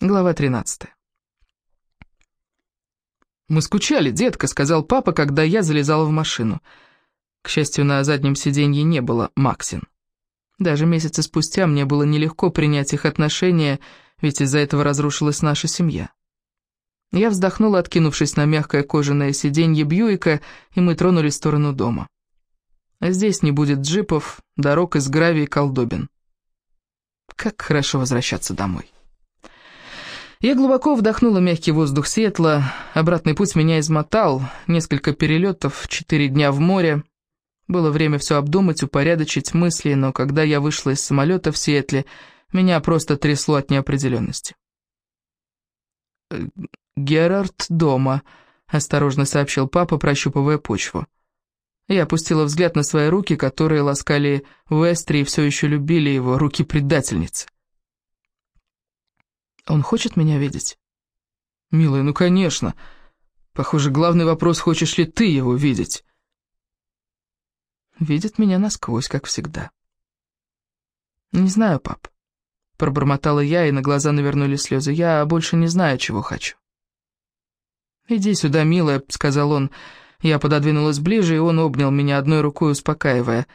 Глава 13. «Мы скучали, детка», — сказал папа, когда я залезала в машину. К счастью, на заднем сиденье не было Максин. Даже месяцы спустя мне было нелегко принять их отношения, ведь из-за этого разрушилась наша семья. Я вздохнула, откинувшись на мягкое кожаное сиденье Бьюика, и мы тронулись в сторону дома. Здесь не будет джипов, дорог из гравия и колдобин. Как хорошо возвращаться домой. Я глубоко вдохнула мягкий воздух Сиэтла, обратный путь меня измотал, несколько перелетов, четыре дня в море. Было время все обдумать, упорядочить мысли, но когда я вышла из самолета в Сиэтле, меня просто трясло от неопределенности. «Э, «Герард дома», — осторожно сообщил папа, прощупывая почву. Я опустила взгляд на свои руки, которые ласкали Вестри и все еще любили его, руки предательницы. Он хочет меня видеть? Милая, ну конечно. Похоже, главный вопрос, хочешь ли ты его видеть? Видит меня насквозь, как всегда. Не знаю, пап. Пробормотала я, и на глаза навернулись слезы. Я больше не знаю, чего хочу. «Иди сюда, милая», — сказал он, — я пододвинулась ближе, и он обнял меня одной рукой, успокаивая.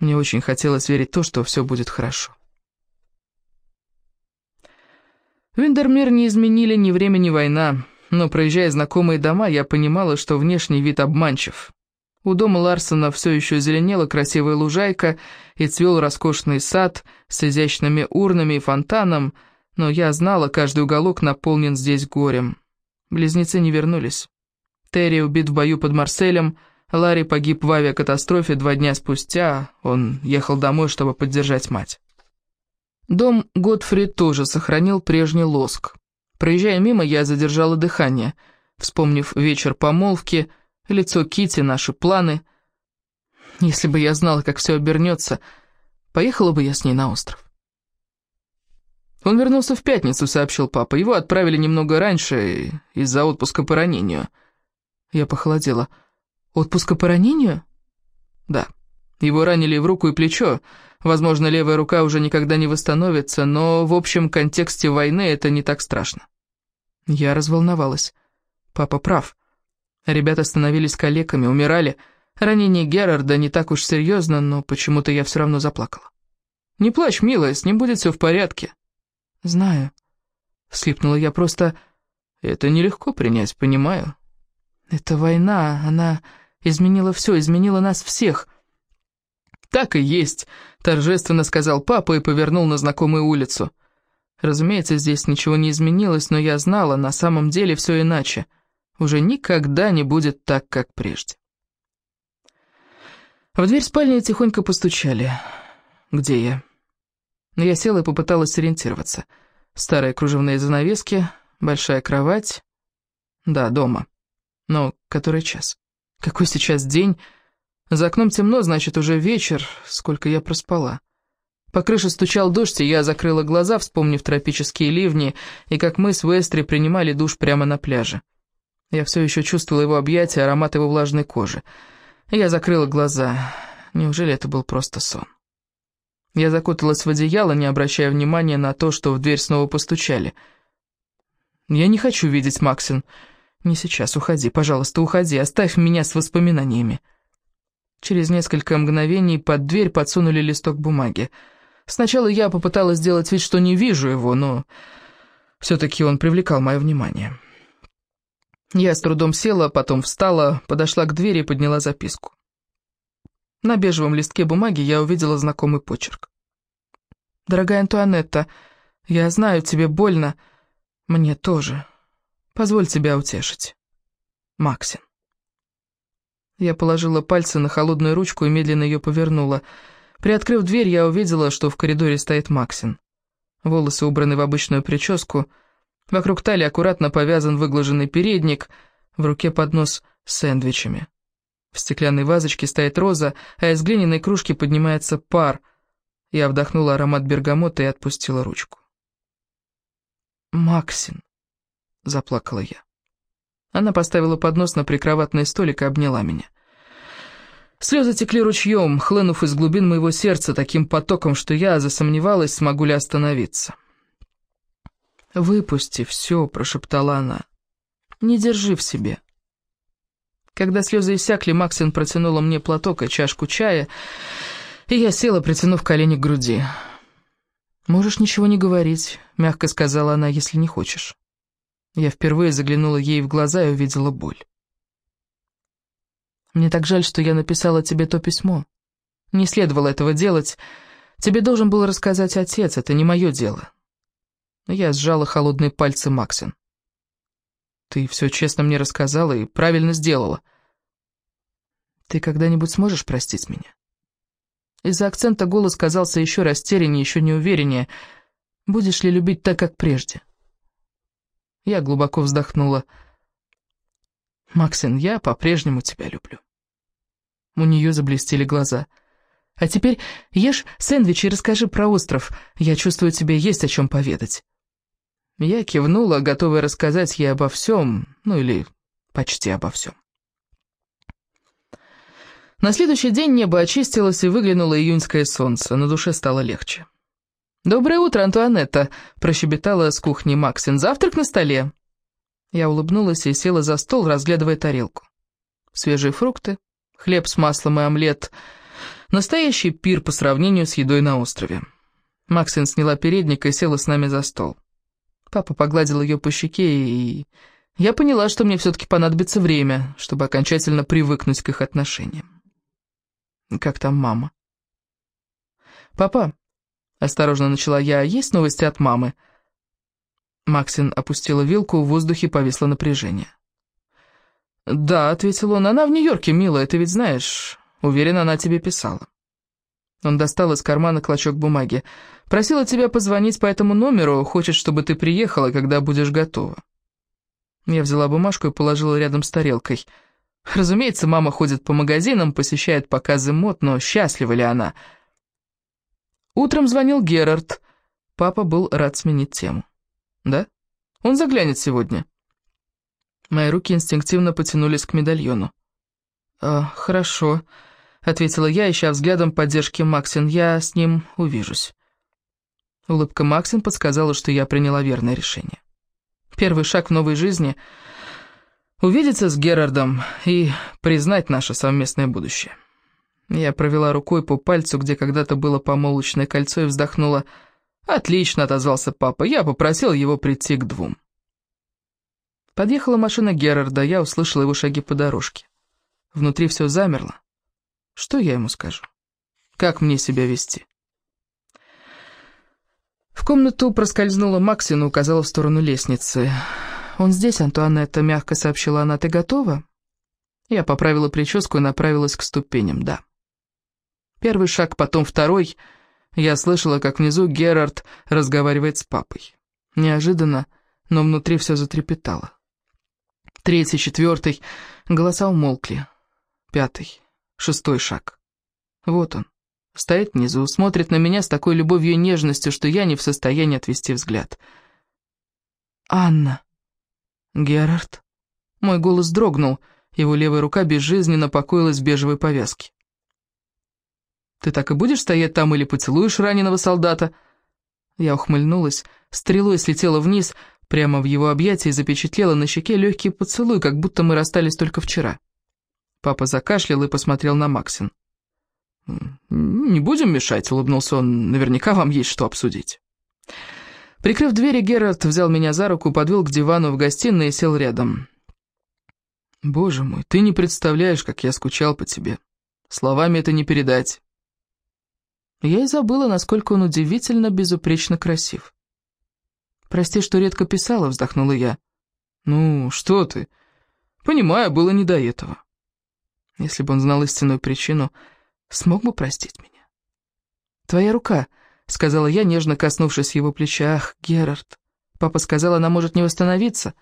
Мне очень хотелось верить в то, что все будет хорошо. Виндермир не изменили ни время, ни война, но, проезжая знакомые дома, я понимала, что внешний вид обманчив. У дома Ларсона все еще зеленела красивая лужайка и цвел роскошный сад с изящными урнами и фонтаном, но я знала, каждый уголок наполнен здесь горем. Близнецы не вернулись. Терри убит в бою под Марселем, Ларри погиб в авиакатастрофе два дня спустя, он ехал домой, чтобы поддержать мать. Дом Готфрид тоже сохранил прежний лоск. Проезжая мимо, я задержала дыхание, вспомнив вечер помолвки, лицо Кити, наши планы. Если бы я знала, как все обернется, поехала бы я с ней на остров. Он вернулся в пятницу, сообщил папа. Его отправили немного раньше из-за отпуска по ранению. Я похолодела. «Отпуска по ранению?» «Да. Его ранили в руку и плечо. Возможно, левая рука уже никогда не восстановится, но в общем контексте войны это не так страшно». Я разволновалась. Папа прав. Ребята становились калеками, умирали. Ранение Герарда не так уж серьезно, но почему-то я все равно заплакала. «Не плачь, милая, с ним будет все в порядке». «Знаю», — всхлипнула я, просто... «Это нелегко принять, понимаю». Это война, она изменила все, изменила нас всех. Так и есть, торжественно сказал папа и повернул на знакомую улицу. Разумеется, здесь ничего не изменилось, но я знала, на самом деле все иначе. Уже никогда не будет так, как прежде. В дверь спальни тихонько постучали. «Где я?» Я села и попыталась сориентироваться. Старые кружевные занавески, большая кровать. Да, дома. Но который час? Какой сейчас день? За окном темно, значит, уже вечер. Сколько я проспала. По крыше стучал дождь, и я закрыла глаза, вспомнив тропические ливни, и как мы с Вестри принимали душ прямо на пляже. Я все еще чувствовала его объятия, аромат его влажной кожи. Я закрыла глаза. Неужели это был просто сон? Я закуталась в одеяло, не обращая внимания на то, что в дверь снова постучали. «Я не хочу видеть Максин», «Не сейчас, уходи, пожалуйста, уходи, оставь меня с воспоминаниями». Через несколько мгновений под дверь подсунули листок бумаги. Сначала я попыталась сделать вид, что не вижу его, но все-таки он привлекал мое внимание. Я с трудом села, потом встала, подошла к двери и подняла записку. На бежевом листке бумаги я увидела знакомый почерк. «Дорогая Антуанетта, я знаю, тебе больно. Мне тоже. Позволь тебя утешить. Максин. Я положила пальцы на холодную ручку и медленно ее повернула. Приоткрыв дверь, я увидела, что в коридоре стоит Максин. Волосы убраны в обычную прическу. Вокруг талии аккуратно повязан выглаженный передник, в руке поднос с сэндвичами. В стеклянной вазочке стоит роза, а из глиняной кружки поднимается пар. Я вдохнула аромат бергамота и отпустила ручку. «Максин», — заплакала я. Она поставила поднос на прикроватный столик и обняла меня. Слезы текли ручьем, хлынув из глубин моего сердца таким потоком, что я засомневалась, смогу ли остановиться. «Выпусти все», — прошептала она. «Не держи в себе». Когда слезы иссякли, Максин протянула мне платок и чашку чая, и я села, притянув колени к груди. «Можешь ничего не говорить», — мягко сказала она, — «если не хочешь». Я впервые заглянула ей в глаза и увидела боль. «Мне так жаль, что я написала тебе то письмо. Не следовало этого делать. Тебе должен был рассказать отец, это не мое дело». Я сжала холодные пальцы Максин. Ты все честно мне рассказала и правильно сделала. Ты когда-нибудь сможешь простить меня? Из-за акцента голос казался еще растеряннее, еще неувереннее. Будешь ли любить так, как прежде? Я глубоко вздохнула. «Максин, я по-прежнему тебя люблю». У нее заблестели глаза. «А теперь ешь сэндвич и расскажи про остров. Я чувствую, тебе есть о чем поведать». Я кивнула, готовая рассказать ей обо всем, ну или почти обо всем. На следующий день небо очистилось и выглянуло июньское солнце, на душе стало легче. «Доброе утро, Антуанетта!» – прощебетала с кухни Максин. «Завтрак на столе!» Я улыбнулась и села за стол, разглядывая тарелку. Свежие фрукты, хлеб с маслом и омлет. Настоящий пир по сравнению с едой на острове. Максин сняла передник и села с нами за стол. Папа погладил ее по щеке, и я поняла, что мне все-таки понадобится время, чтобы окончательно привыкнуть к их отношениям. Как там мама? «Папа», — осторожно начала я, — «есть новости от мамы?» Максин опустила вилку, в воздухе повисло напряжение. «Да», — ответил он, — «она в Нью-Йорке, милая, ты ведь знаешь. Уверена, она тебе писала». Он достал из кармана клочок бумаги. «Просила тебя позвонить по этому номеру, хочет, чтобы ты приехала, когда будешь готова». Я взяла бумажку и положила рядом с тарелкой. Разумеется, мама ходит по магазинам, посещает показы мод, но счастлива ли она? Утром звонил Герард. Папа был рад сменить тему. «Да? Он заглянет сегодня». Мои руки инстинктивно потянулись к медальону. «А, «Хорошо», — ответила я, ища взглядом поддержки Максин. «Я с ним увижусь». Улыбка Максин подсказала, что я приняла верное решение. Первый шаг в новой жизни — увидеться с Герардом и признать наше совместное будущее. Я провела рукой по пальцу, где когда-то было помолочное кольцо, и вздохнула. «Отлично», — отозвался папа, — «я попросил его прийти к двум». Подъехала машина Герарда, я услышала его шаги по дорожке. Внутри все замерло. Что я ему скажу? Как мне себя вести? В комнату проскользнула Максин и указала в сторону лестницы. «Он здесь, Антуанетта», — мягко сообщила она. «Ты готова?» Я поправила прическу и направилась к ступеням, да. Первый шаг, потом второй. Я слышала, как внизу Герард разговаривает с папой. Неожиданно, но внутри все затрепетало. Третий, четвертый, голоса умолкли. Пятый. Шестой шаг. Вот он. Стоит внизу, смотрит на меня с такой любовью и нежностью, что я не в состоянии отвести взгляд. «Анна!» «Герард?» Мой голос дрогнул, его левая рука безжизненно покоилась в бежевой повязке. «Ты так и будешь стоять там или поцелуешь раненого солдата?» Я ухмыльнулась, стрелой слетела вниз, прямо в его объятия и запечатлела на щеке легкий поцелуй, как будто мы расстались только вчера. Папа закашлял и посмотрел на Максин. «Не будем мешать», — улыбнулся он, — «наверняка вам есть что обсудить». Прикрыв двери, Герард взял меня за руку, подвел к дивану в гостиной и сел рядом. «Боже мой, ты не представляешь, как я скучал по тебе. Словами это не передать». Я и забыла, насколько он удивительно безупречно красив. «Прости, что редко писала», — вздохнула я. «Ну, что ты? Понимаю, было не до этого». Если бы он знал истинную причину, смог бы простить меня. «Твоя рука», — сказала я, нежно коснувшись его плеча. «Ах, Герард, папа сказал, она может не восстановиться».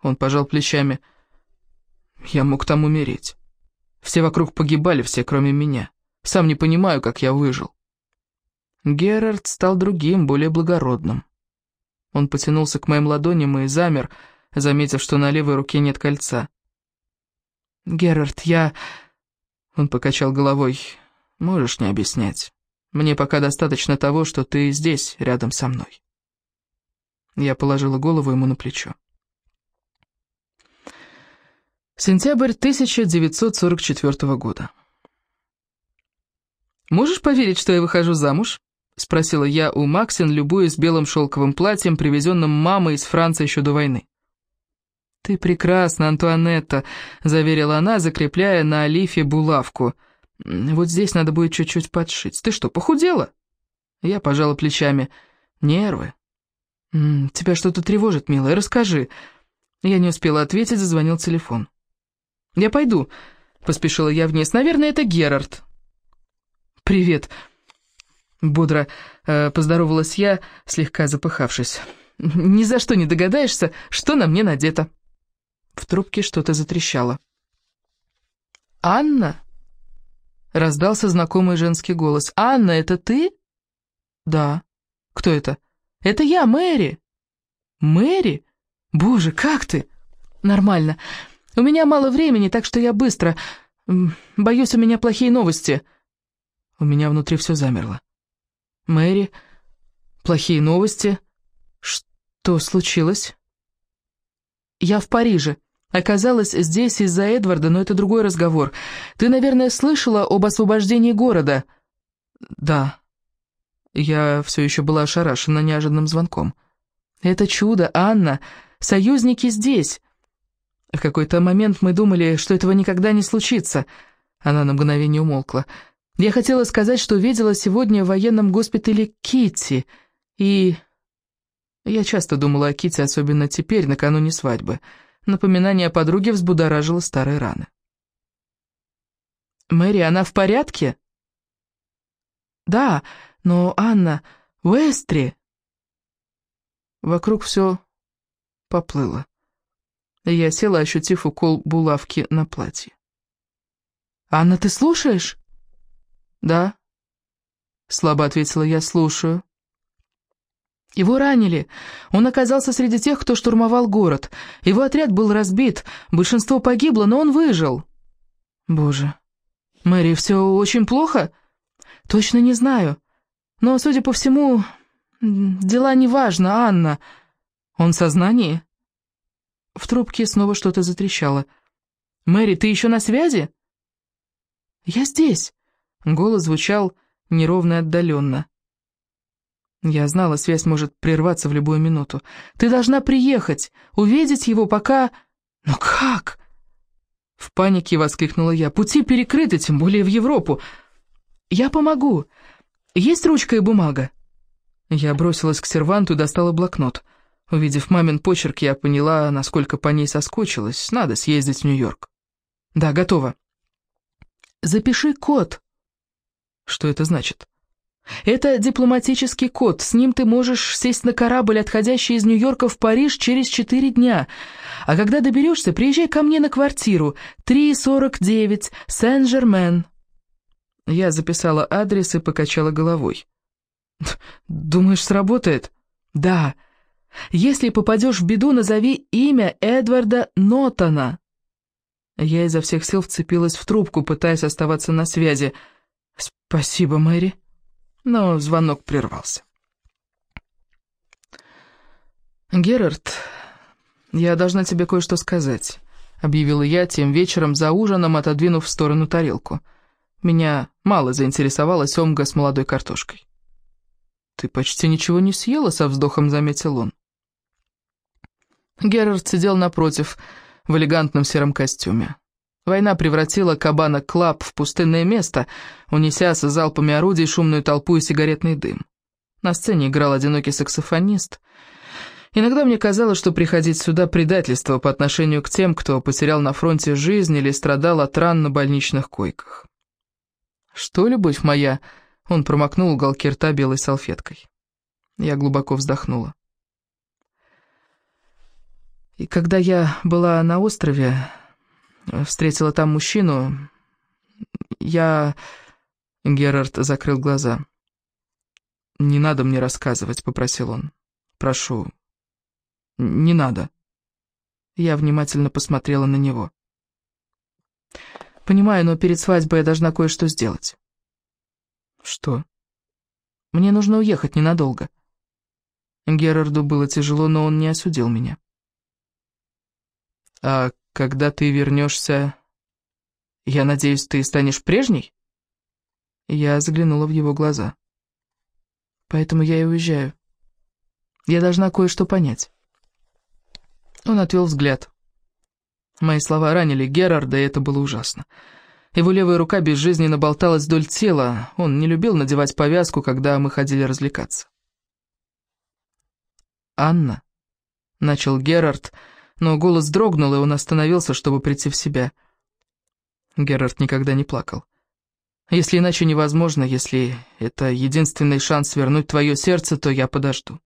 Он пожал плечами. «Я мог там умереть. Все вокруг погибали, все, кроме меня. Сам не понимаю, как я выжил». Герард стал другим, более благородным. Он потянулся к моим ладоням и замер, заметив, что на левой руке нет кольца. «Герард, я...» Он покачал головой. «Можешь не объяснять. Мне пока достаточно того, что ты здесь, рядом со мной». Я положила голову ему на плечо. Сентябрь 1944 года. «Можешь поверить, что я выхожу замуж?» — спросила я у Максин, любуясь белым шелковым платьем, привезенным мамой из Франции еще до войны. «Ты прекрасна, Антуанетта», — заверила она, закрепляя на олифе булавку. «Вот здесь надо будет чуть-чуть подшить. Ты что, похудела?» Я пожала плечами. «Нервы». «Тебя что-то тревожит, милая, расскажи». Я не успела ответить, зазвонил телефон. «Я пойду», — поспешила я вниз. «Наверное, это Герард». «Привет», — бодро э, поздоровалась я, слегка запыхавшись. «Ни за что не догадаешься, что на мне надето». В трубке что-то затрещало. «Анна?» — раздался знакомый женский голос. «Анна, это ты?» «Да». «Кто это?» «Это я, Мэри». «Мэри? Боже, как ты?» «Нормально. У меня мало времени, так что я быстро. Боюсь, у меня плохие новости». У меня внутри все замерло. «Мэри, плохие новости? Что случилось?» «Я в Париже. Оказалась здесь из-за Эдварда, но это другой разговор. Ты, наверное, слышала об освобождении города?» «Да». Я все еще была ошарашена неожиданным звонком. «Это чудо, Анна. Союзники здесь. В какой-то момент мы думали, что этого никогда не случится. Она на мгновение умолкла. Я хотела сказать, что видела сегодня в военном госпитале Китти, и... Я часто думала о Кити, особенно теперь, накануне свадьбы. Напоминание о подруге взбудоражило старые раны. «Мэри, она в порядке?» «Да, но Анна, в Эстре...» Вокруг все поплыло. Я села, ощутив укол булавки на платье. «Анна, ты слушаешь?» «Да», — слабо ответила я, — «слушаю». Его ранили. Он оказался среди тех, кто штурмовал город. Его отряд был разбит, большинство погибло, но он выжил. Боже. Мэри, все очень плохо? Точно не знаю. Но, судя по всему, дела неважно, Анна. Он в сознании? В трубке снова что-то затрещало. «Мэри, ты еще на связи?» «Я здесь!» Голос звучал неровно и отдаленно. Я знала, связь может прерваться в любую минуту. «Ты должна приехать, увидеть его, пока...» «Но как?» В панике воскликнула я. «Пути перекрыты, тем более в Европу. Я помогу. Есть ручка и бумага?» Я бросилась к серванту и достала блокнот. Увидев мамин почерк, я поняла, насколько по ней соскучилась. Надо съездить в Нью-Йорк. Да, готово. Запиши код. Что это значит? Это дипломатический код. С ним ты можешь сесть на корабль, отходящий из Нью-Йорка в Париж через четыре дня. А когда доберешься, приезжай ко мне на квартиру. 349, Сен-Жермен. Я записала адрес и покачала головой. «Думаешь, сработает?» «Да. Если попадешь в беду, назови имя Эдварда Нотона». Я изо всех сил вцепилась в трубку, пытаясь оставаться на связи. «Спасибо, Мэри». Но звонок прервался. «Герард, я должна тебе кое-что сказать», — объявила я тем вечером за ужином, отодвинув в сторону тарелку. Меня мало заинтересовала семга с молодой картошкой. «Ты почти ничего не съела», — со вздохом заметил он. Герард сидел напротив, в элегантном сером костюме. Война превратила Кабана Клаб в пустынное место, унеся с залпами орудий шумную толпу и сигаретный дым. На сцене играл одинокий саксофонист. Иногда мне казалось, что приходить сюда предательство по отношению к тем, кто потерял на фронте жизнь или страдал от ран на больничных койках. «Что, любовь моя?» — он промокнул уголки рта белой салфеткой. Я глубоко вздохнула. И когда я была на острове, встретила там мужчину, я... Герард закрыл глаза. «Не надо мне рассказывать», — попросил он. «Прошу, не надо». Я внимательно посмотрела на него. «Понимаю, но перед свадьбой я должна кое-что сделать». «Что?» «Мне нужно уехать ненадолго». Герарду было тяжело, но он не осудил меня. «А когда ты вернешься, я надеюсь, ты станешь прежней?» Я заглянула в его глаза. «Поэтому я и уезжаю. Я должна кое-что понять». Он отвел взгляд. Мои слова ранили Герарда, и это было ужасно. Его левая рука безжизненно болталась вдоль тела. Он не любил надевать повязку, когда мы ходили развлекаться. «Анна», — начал Герард, но голос дрогнул, и он остановился, чтобы прийти в себя. Герард никогда не плакал. «Если иначе невозможно, если это единственный шанс вернуть твое сердце, то я подожду».